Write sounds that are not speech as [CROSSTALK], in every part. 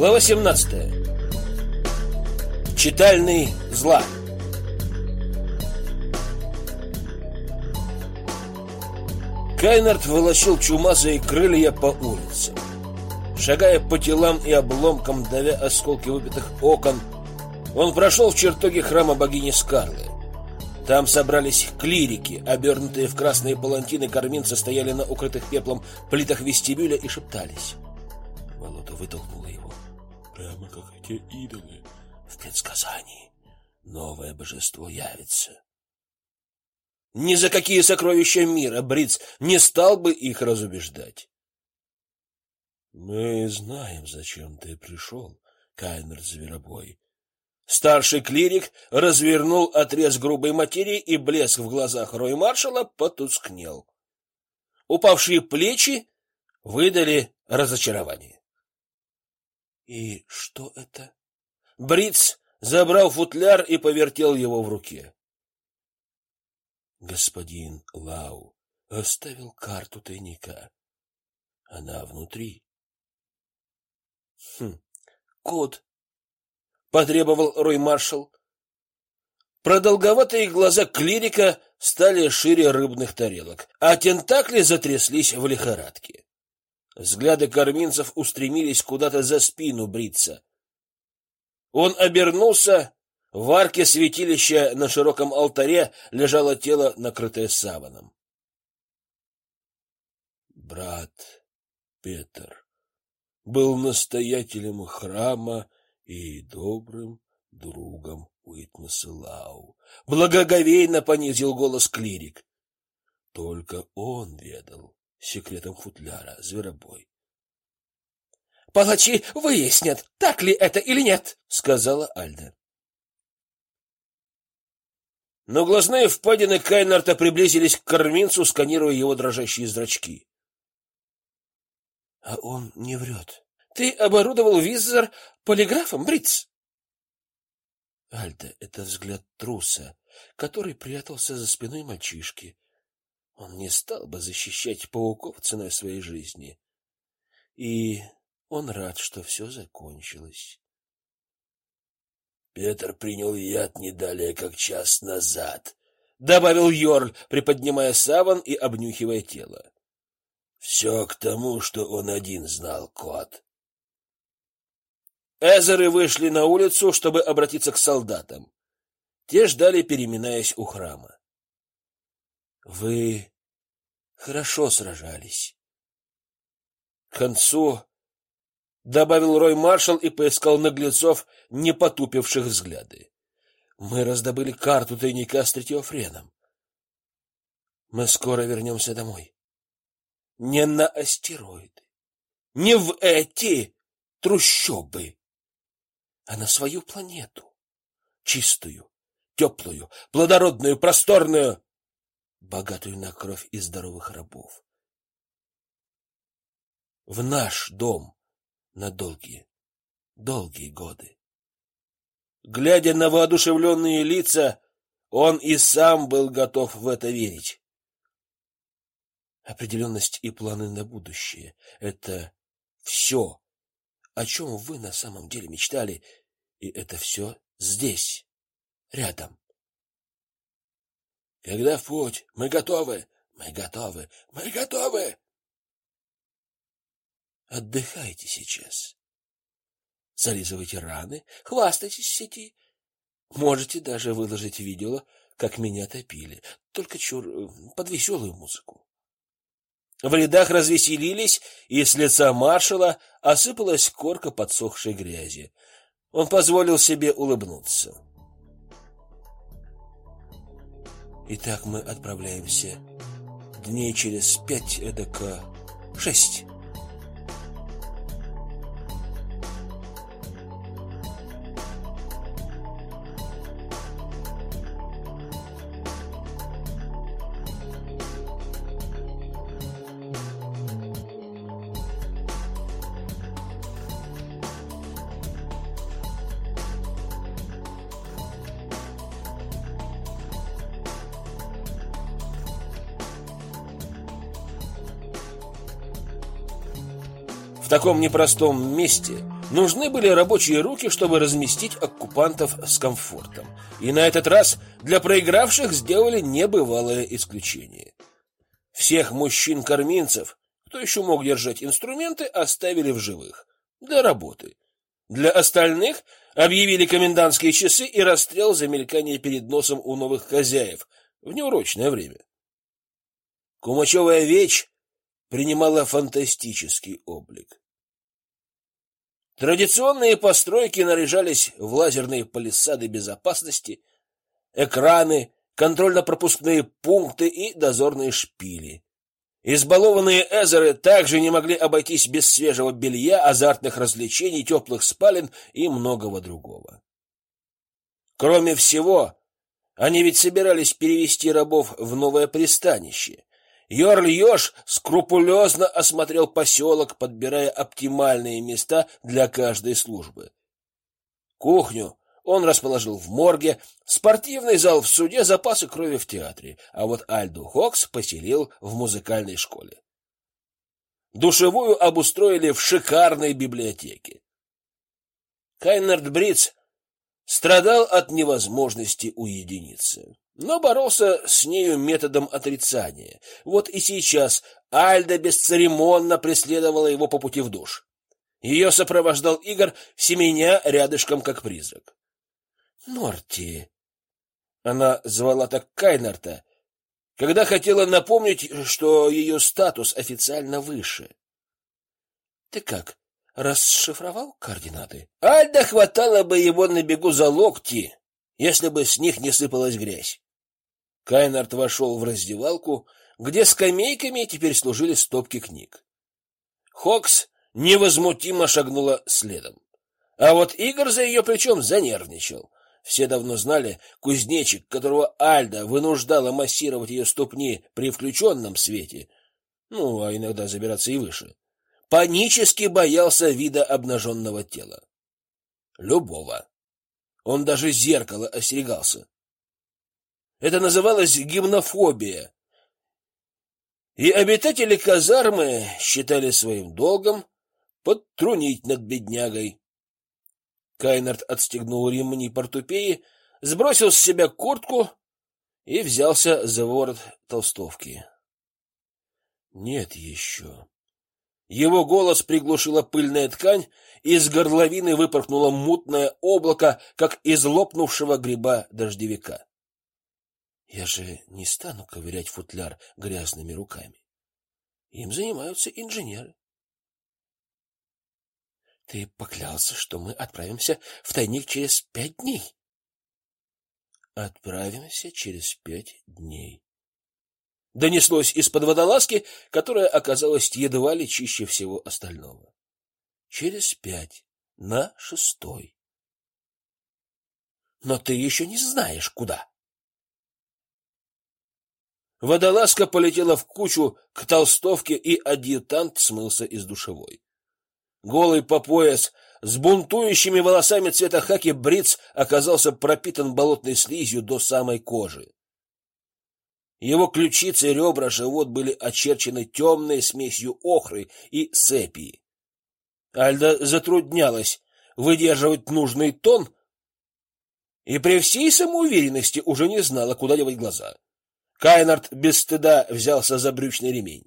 Глава 17. Читальный зла. Кайнард волочил чумазые крылья по улицам. Шагая по телам и обломкам, давя осколки выбитых окон, он прошел в чертоги храма богини Скарлы. Там собрались клирики, обернутые в красные палантины корминцы стояли на укрытых пеплом плитах вестибюля и шептались. Волода вытолкнула его. Прямо как эти идолы в предсказании. Новое божество явится. Ни за какие сокровища мира Бриц не стал бы их разубеждать. Мы знаем, зачем ты пришел, Кайнер Зверобой. Старший клирик развернул отрез грубой материи, и блеск в глазах Рой маршала потускнел. Упавшие плечи выдали разочарование. И что это? Бриц забрал футляр и повертел его в руке. Господин Лау оставил карту тайника. Она внутри. Хм. Код. Потребовал Рой Маршал. Продолговатые глаза клирика стали шире рыбных тарелок, а тентакли затряслись в лихорадке. Взгляды корминцев устремились куда-то за спину брица. Он обернулся, в арке святилища на широком алтаре лежало тело, накрытое саваном. Брат Петр был настоятелем храма и добрым другом Уитмаса Лау. Благоговейно понизил голос клирик. Только он ведал секретом футляра зверобой. Палачи выяснят, так ли это или нет, сказала Альда. Но глазные впадины Кайнарта приблизились к корминцу, сканируя его дрожащие зрачки. А он не врет. Ты оборудовал визор полиграфом, Бриц? Альда, это взгляд труса, который прятался за спиной мальчишки. Он не стал бы защищать пауков ценой своей жизни. И он рад, что все закончилось. Петр принял яд не далее, как час назад, добавил Йорль, приподнимая саван и обнюхивая тело. Все к тому, что он один знал код. Эзеры вышли на улицу, чтобы обратиться к солдатам. Те ждали, переминаясь у храма. Вы хорошо сражались. К концу добавил Рой Маршал и поискал наглецов, не потупивших взгляды. Мы раздобыли карту тайника с третьофреном. Мы скоро вернемся домой. Не на астероиды, не в эти трущобы, а на свою планету, чистую, теплую, плодородную, просторную, богатую на кровь и здоровых рабов. В наш дом, на долгие, долгие годы. Глядя на воодушевленные лица, он и сам был готов в это верить. Определенность и планы на будущее это все, о чем вы на самом деле мечтали, и это все здесь, рядом. Когда в путь, мы готовы, мы готовы, мы готовы. Отдыхайте сейчас. Зализывайте раны, хвастайтесь в сети. Можете даже выложить видео, как меня топили, только чур под веселую музыку. В рядах развеселились, и с лица маршала осыпалась корка подсохшей грязи. Он позволил себе улыбнуться. Итак, мы отправляемся дней через пять, эдак шесть. Таком непростом месте Нужны были рабочие руки, чтобы разместить оккупантов с комфортом. И на этот раз для проигравших сделали небывалое исключение. Всех мужчин-корминцев, кто еще мог держать инструменты, оставили в живых для работы. Для остальных объявили комендантские часы и расстрел за мелькание перед носом у новых хозяев в неурочное время. Кумачевая вечь принимала фантастический облик. Традиционные постройки наряжались в лазерные палисады безопасности, экраны, контрольно-пропускные пункты и дозорные шпили. Избалованные эзеры также не могли обойтись без свежего белья, азартных развлечений, теплых спален и многого другого. Кроме всего, они ведь собирались перевести рабов в новое пристанище, Йорль Ёж скрупулезно осмотрел поселок, подбирая оптимальные места для каждой службы. Кухню он расположил в морге, спортивный зал в суде, запасы крови в театре, а вот Альду Хокс поселил в музыкальной школе. Душевую обустроили в шикарной библиотеке. Кайнерд Бриц страдал от невозможности уединиться но боролся с нею методом отрицания. Вот и сейчас Альда бесцеремонно преследовала его по пути в душ. Ее сопровождал Игорь, семеня рядышком как призрак. Норти. Она звала так Кайнарта, когда хотела напомнить, что ее статус официально выше. Ты как, расшифровал координаты? Альда хватало бы его на бегу за локти, если бы с них не сыпалась грязь. Кайнард вошел в раздевалку, где скамейками теперь служили стопки книг. Хокс невозмутимо шагнула следом. А вот Игорь за ее плечом занервничал. Все давно знали, кузнечик, которого Альда вынуждала массировать ее ступни при включенном свете, ну, а иногда забираться и выше, панически боялся вида обнаженного тела. Любого. Он даже зеркало остерегался. Это называлось гимнофобия. И обитатели казармы считали своим долгом подтрунить над беднягой. Кайнард отстегнул ремни портупеи, сбросил с себя куртку и взялся за ворот толстовки. Нет еще. Его голос приглушила пыльная ткань, из горловины выпорхнуло мутное облако, как из лопнувшего гриба дождевика. Я же не стану ковырять футляр грязными руками. Им занимаются инженеры. Ты поклялся, что мы отправимся в тайник через пять дней. Отправимся через пять дней. Донеслось из-под водолазки, которая оказалась едва ли чище всего остального. Через пять на шестой. Но ты еще не знаешь, куда. Водолазка полетела в кучу к толстовке, и адъютант смылся из душевой. Голый по пояс, с бунтующими волосами цвета хаки бриц оказался пропитан болотной слизью до самой кожи. Его ключицы, ребра, живот были очерчены темной смесью охры и сепии. Альда затруднялась выдерживать нужный тон и при всей самоуверенности уже не знала, куда девать глаза. Кайнард без стыда взялся за брючный ремень.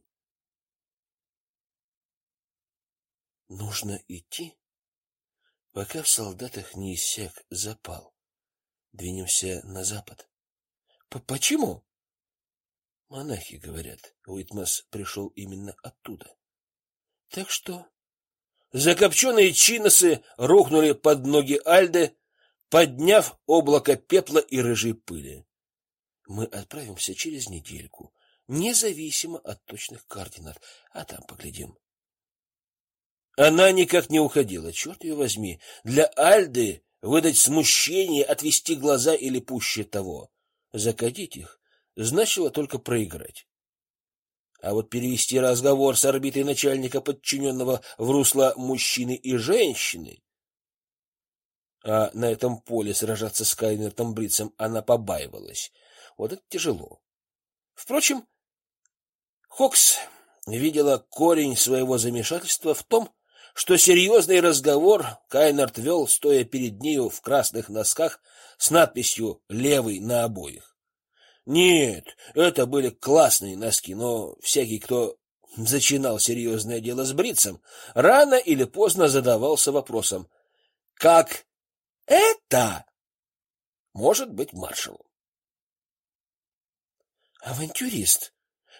Нужно идти, пока в солдатах не иссяк запал. Двинемся на запад. П Почему? Монахи говорят, Уитмас пришел именно оттуда. Так что закопченные чиносы рухнули под ноги Альды, подняв облако пепла и рыжей пыли. Мы отправимся через недельку, независимо от точных координат, а там поглядим. Она никак не уходила, черт ее возьми. Для Альды выдать смущение, отвести глаза или пуще того, закатить их значило только проиграть. А вот перевести разговор с орбитой начальника подчиненного в русло мужчины и женщины, а на этом поле сражаться с Кайнертом Брицем она побаивалась. Вот это тяжело. Впрочем, Хокс видела корень своего замешательства в том, что серьезный разговор Кайнард вел, стоя перед нею в красных носках с надписью «Левый» на обоих. Нет, это были классные носки, но всякий, кто зачинал серьезное дело с бритцем, рано или поздно задавался вопросом: как это может быть маршалом? Авантюрист.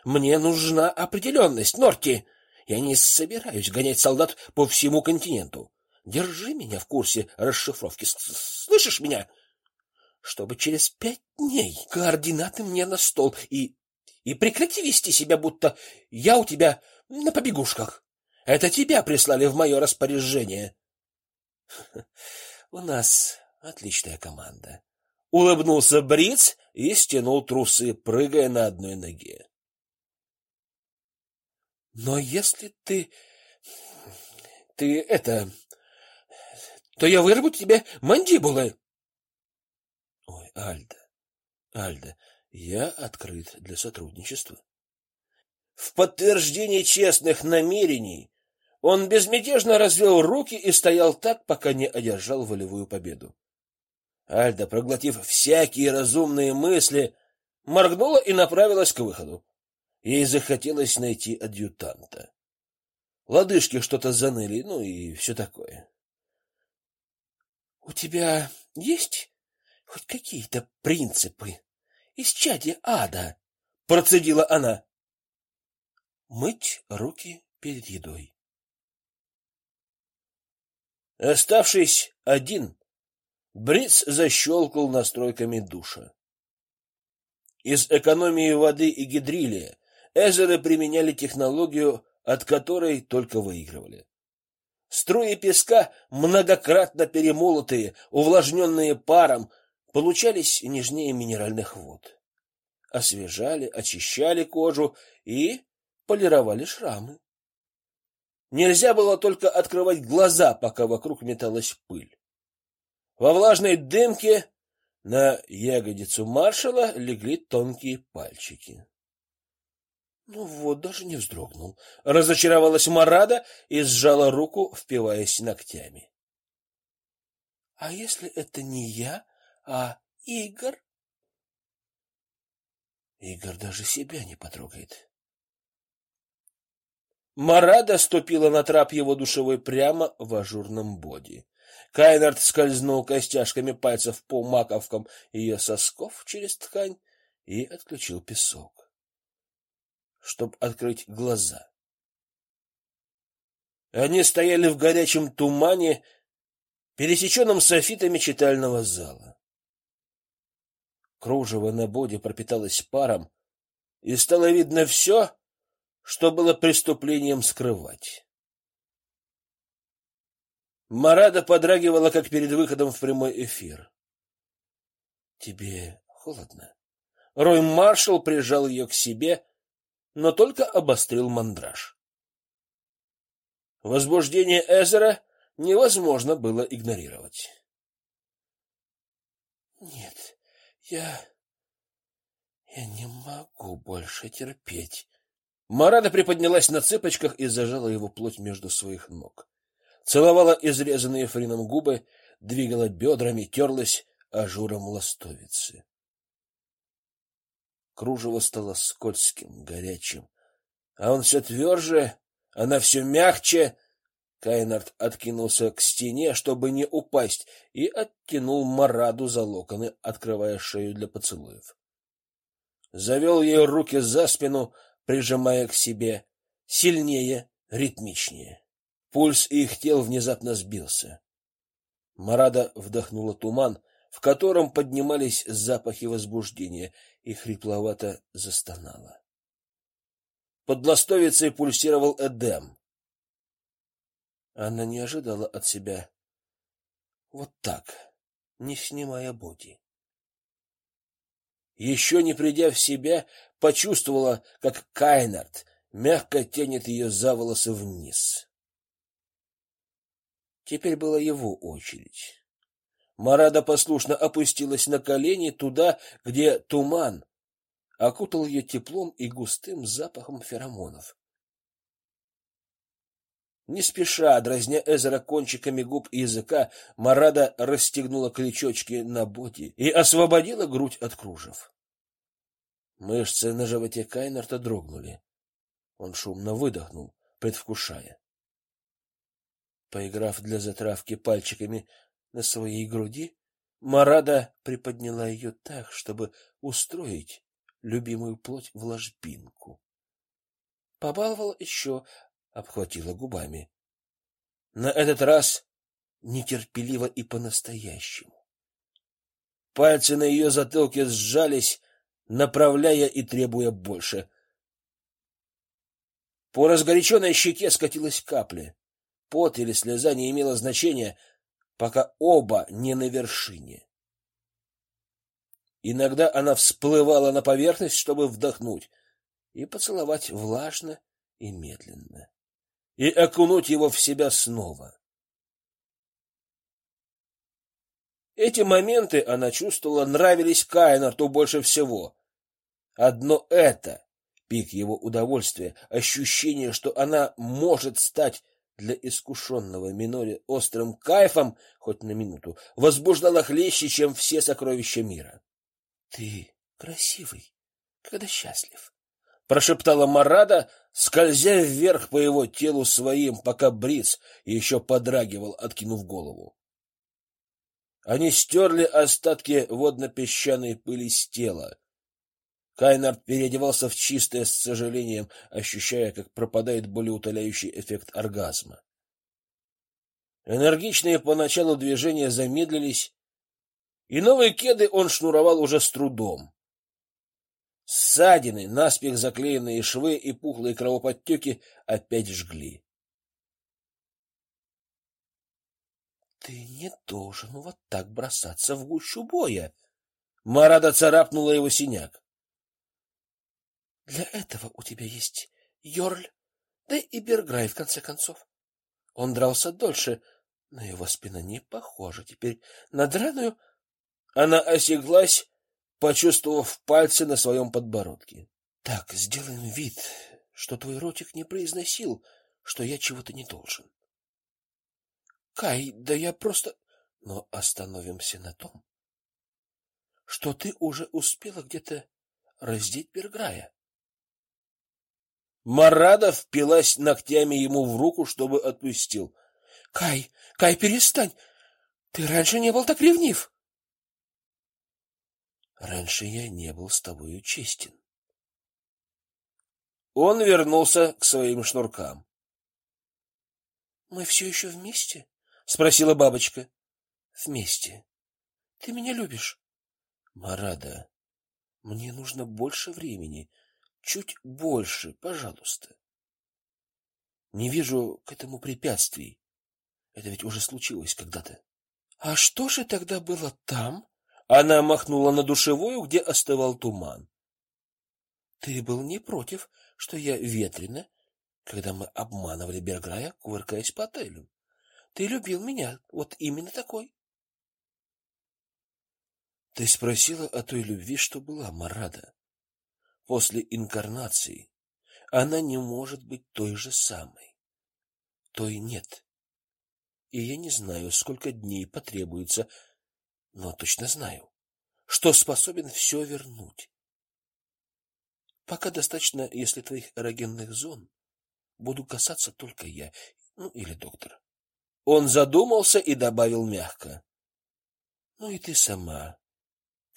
Мне нужна определенность, Норти. Я не собираюсь гонять солдат по всему континенту. Держи меня в курсе расшифровки. Слышишь меня? Чтобы через пять дней координаты мне на стол и и прекрати вести себя, будто я у тебя на побегушках. Это тебя прислали в мое распоряжение. [LAUGHS] У нас отличная команда. Улыбнулся Бриц и стянул трусы, прыгая на одной ноге. Но если ты ты это то я вырву тебе мандибулы. Ой, Альда. Альда, я открыт для сотрудничества. В подтверждение честных намерений он безмятежно развел руки и стоял так, пока не одержал волевую победу. Альда, проглотив всякие разумные мысли, моргнула и направилась к выходу. Ей захотелось найти адъютанта. Лодыжки что-то заныли, ну и все такое. У тебя есть хоть какие-то принципы? из чади ада, процедила она. Мыть руки перед едой. Оставшись один, Бриц защелкал настройками душа. Из экономии воды и гидрилия Эзеры применяли технологию, от которой только выигрывали. Струи песка, многократно перемолотые, увлажненные паром, получались нежнее минеральных вод. Освежали, очищали кожу и полировали шрамы. Нельзя было только открывать глаза, пока вокруг металась пыль. Во влажной дымке на ягодицу маршала легли тонкие пальчики. Ну вот, даже не вздрогнул. Разочаровалась Марада и сжала руку, впиваясь ногтями. А если это не я, а Игорь? Игорь даже себя не потрогает. Марада ступила на трап его душевой прямо в ажурном боди. Кайнард скользнул костяшками пальцев по маковкам ее сосков через ткань и отключил песок, чтобы открыть глаза. Они стояли в горячем тумане, пересеченном софитами читального зала. Кружево на боди пропиталось паром, и стало видно все, что было преступлением скрывать. Марада подрагивала, как перед выходом в прямой эфир. Тебе холодно? Рой Маршал прижал ее к себе, но только обострил мандраж. Возбуждение Эзера невозможно было игнорировать. Нет, я... я не могу больше терпеть. Марада приподнялась на цыпочках и зажала его плоть между своих ног. Целовала изрезанные фрином губы, двигала бедрами, терлась ажуром ластовицы. Кружево стало скользким, горячим, а он все тверже, она все мягче, Кайнард откинулся к стене, чтобы не упасть, и оттянул Мараду за локоны, открывая шею для поцелуев. Завел ее руки за спину, прижимая к себе, сильнее, ритмичнее. Пульс их тел внезапно сбился. Марада вдохнула туман, в котором поднимались запахи возбуждения, и хрипловато застонала. Под ластовицей пульсировал эдем. Она не ожидала от себя вот так, не снимая боди. Еще не придя в себя, почувствовала, как Кайнард мягко тянет ее за волосы вниз. Теперь была его очередь. Марада послушно опустилась на колени туда, где туман окутал ее теплом и густым запахом феромонов. Не спеша, дразня Эзера кончиками губ и языка, Марада расстегнула крючочки на боди и освободила грудь от кружев. Мышцы на животе Кайнарта дрогнули. Он шумно выдохнул, предвкушая. Поиграв для затравки пальчиками на своей груди, Марада приподняла ее так, чтобы устроить любимую плоть в ложбинку. Побаловала еще, обхватила губами. На этот раз нетерпеливо и по-настоящему. Пальцы на ее затылке сжались, направляя и требуя больше. По разгоряченной щеке скатилась капля. Пот или слеза не имело значения, пока оба не на вершине. Иногда она всплывала на поверхность, чтобы вдохнуть и поцеловать влажно и медленно и окунуть его в себя снова. Эти моменты она чувствовала нравились Кайнарту больше всего. Одно это пик его удовольствия, ощущение, что она может стать для искушенного Минори острым кайфом хоть на минуту, возбуждало хлеще, чем все сокровища мира. Ты красивый, когда счастлив, прошептала Марада, скользя вверх по его телу своим, пока Бриц еще подрагивал, откинув голову. Они стерли остатки водно-песчаной пыли с тела. Кайнард переодевался в чистое с сожалением, ощущая, как пропадает болеутоляющий эффект оргазма. Энергичные поначалу движения замедлились, и новые кеды он шнуровал уже с трудом. Ссадины, наспех заклеенные швы и пухлые кровоподтеки опять жгли. Ты не должен вот так бросаться в гущу боя. Марада царапнула его синяк. Для этого у тебя есть Йорль, да и Берграй в конце концов. Он дрался дольше, но его спина не похожа теперь на драную. Она осеклась, почувствовав пальцы на своем подбородке. Так, сделаем вид, что твой ротик не произносил, что я чего-то не должен. Кай, да я просто... Но остановимся на том, что ты уже успела где-то раздеть Берграя. Марада впилась ногтями ему в руку, чтобы отпустил. Кай, Кай, перестань. Ты раньше не был так ревнив. Раньше я не был с тобою честен. Он вернулся к своим шнуркам. Мы все еще вместе? спросила бабочка. Вместе. Ты меня любишь? Марада, мне нужно больше времени, чуть больше, пожалуйста. Не вижу к этому препятствий. Это ведь уже случилось когда-то. А что же тогда было там? Она махнула на душевую, где остывал туман. Ты был не против, что я ветрено, когда мы обманывали Берграя, кувыркаясь по отелю. Ты любил меня, вот именно такой. Ты спросила о той любви, что была, Марада. После инкарнации она не может быть той же самой. Той нет. И я не знаю, сколько дней потребуется, но точно знаю, что способен все вернуть. Пока достаточно, если твоих эрогенных зон буду касаться только я, ну или доктор. Он задумался и добавил мягко: "Ну и ты сама,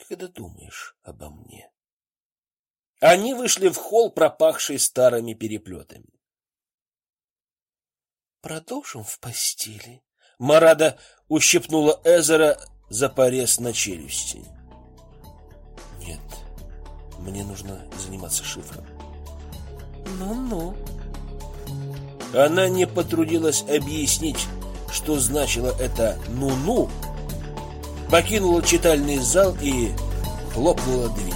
когда думаешь обо мне?" Они вышли в холл, пропахший старыми переплетами. Продолжим в постели. Марада ущипнула Эзера за порез на челюсти. Нет. Мне нужно заниматься шифром. Ну-ну. Она не потрудилась объяснить, что значило это «ну-ну», покинула читальный зал и хлопнула дверь.